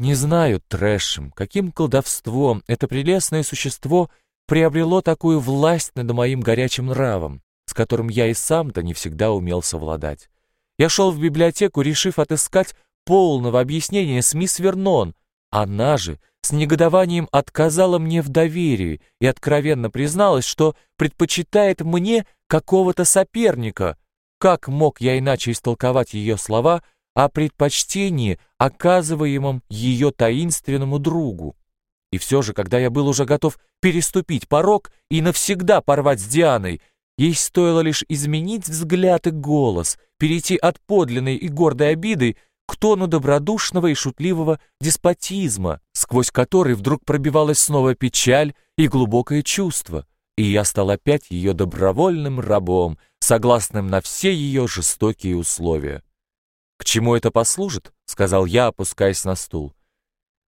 Не знаю, трэшем, каким колдовством это прелестное существо приобрело такую власть над моим горячим нравом, с которым я и сам-то не всегда умел совладать. Я шел в библиотеку, решив отыскать полного объяснения с мисс Вернон. Она же с негодованием отказала мне в доверии и откровенно призналась, что предпочитает мне какого-то соперника. Как мог я иначе истолковать ее слова о предпочтении, оказываемом ее таинственному другу? И все же, когда я был уже готов переступить порог и навсегда порвать с Дианой, ей стоило лишь изменить взгляд и голос, перейти от подлинной и гордой обиды к тону добродушного и шутливого деспотизма, сквозь который вдруг пробивалась снова печаль и глубокое чувство, и я стал опять ее добровольным рабом, согласным на все ее жестокие условия. «К чему это послужит?» — сказал я, опускаясь на стул.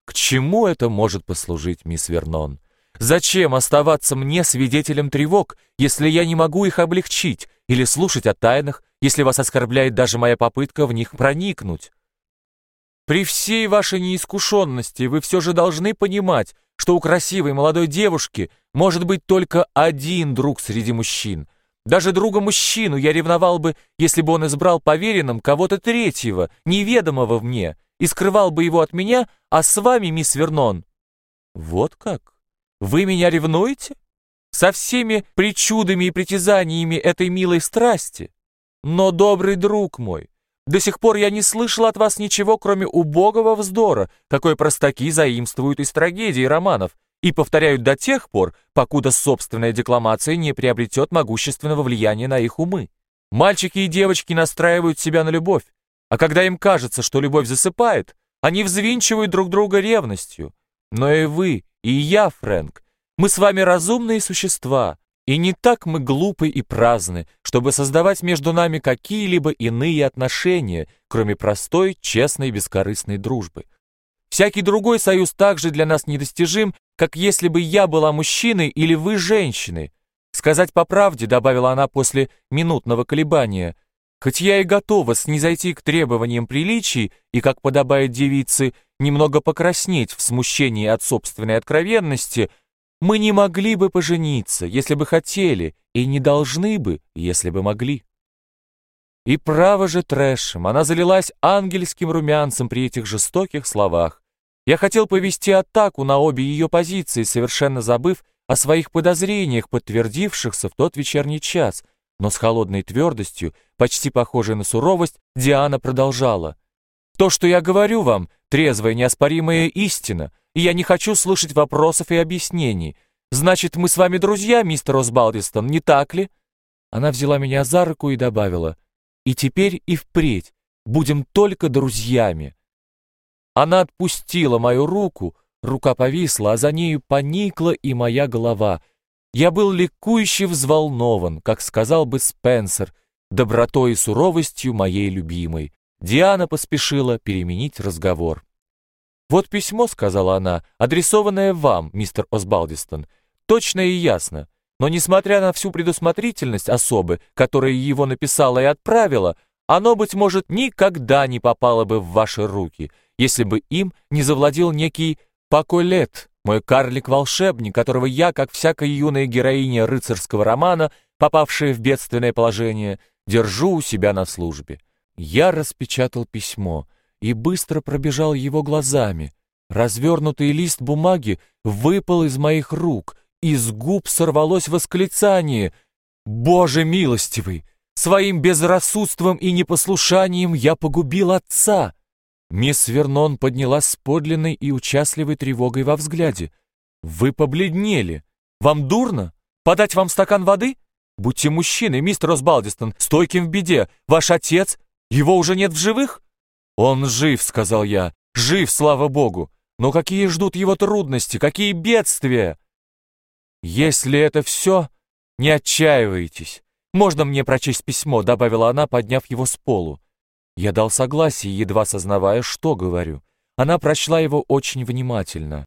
«К чему это может послужить, мисс Вернон? Зачем оставаться мне свидетелем тревог, если я не могу их облегчить, или слушать о тайнах, если вас оскорбляет даже моя попытка в них проникнуть?» При всей вашей неискушенности вы все же должны понимать, что у красивой молодой девушки может быть только один друг среди мужчин. Даже друга-мужчину я ревновал бы, если бы он избрал поверенным кого-то третьего, неведомого мне, и скрывал бы его от меня, а с вами, мисс Вернон. Вот как? Вы меня ревнуете? Со всеми причудами и притязаниями этой милой страсти? Но, добрый друг мой, до сих пор я не слышал от вас ничего, кроме убогого вздора, какой простаки заимствуют из трагедий и романов, и повторяют до тех пор, покуда собственная декламация не приобретет могущественного влияния на их умы. Мальчики и девочки настраивают себя на любовь, а когда им кажется, что любовь засыпает, они взвинчивают друг друга ревностью. Но и вы, и я, Фрэнк, мы с вами разумные существа, и не так мы глупы и праздны, чтобы создавать между нами какие-либо иные отношения, кроме простой, честной, бескорыстной дружбы. Всякий другой союз также для нас недостижим, как если бы я была мужчиной или вы женщиной. Сказать по правде, добавила она после минутного колебания, хоть я и готова снизойти к требованиям приличий и, как подобает девице, немного покраснеть в смущении от собственной откровенности – мы не могли бы пожениться, если бы хотели, и не должны бы, если бы могли. И право же трэшем, она залилась ангельским румянцем при этих жестоких словах. Я хотел повести атаку на обе ее позиции, совершенно забыв о своих подозрениях, подтвердившихся в тот вечерний час, но с холодной твердостью, почти похожей на суровость, Диана продолжала. «То, что я говорю вам, трезвая неоспоримая истина — и я не хочу слышать вопросов и объяснений. Значит, мы с вами друзья, мистер Осбалдистон, не так ли?» Она взяла меня за руку и добавила, «И теперь и впредь будем только друзьями». Она отпустила мою руку, рука повисла, а за нею поникла и моя голова. Я был ликующе взволнован, как сказал бы Спенсер, добротой и суровостью моей любимой. Диана поспешила переменить разговор. «Вот письмо», — сказала она, — «адресованное вам, мистер Осбалдистон. Точно и ясно. Но несмотря на всю предусмотрительность особы, которая его написала и отправила, оно, быть может, никогда не попало бы в ваши руки, если бы им не завладел некий Паколет, мой карлик-волшебник, которого я, как всякая юная героиня рыцарского романа, попавшая в бедственное положение, держу у себя на службе. Я распечатал письмо — и быстро пробежал его глазами. Развернутый лист бумаги выпал из моих рук, из губ сорвалось восклицание «Боже милостивый! Своим безрассудством и непослушанием я погубил отца!» Мисс Вернон поднялась с подлинной и участливой тревогой во взгляде. «Вы побледнели. Вам дурно? Подать вам стакан воды? Будьте мужчиной, мистер Осбалдистон, стойким в беде. Ваш отец? Его уже нет в живых?» «Он жив», — сказал я, — «жив, слава богу! Но какие ждут его трудности, какие бедствия!» «Если это все, не отчаивайтесь. Можно мне прочесть письмо», — добавила она, подняв его с полу. Я дал согласие, едва сознавая, что говорю. Она прочла его очень внимательно.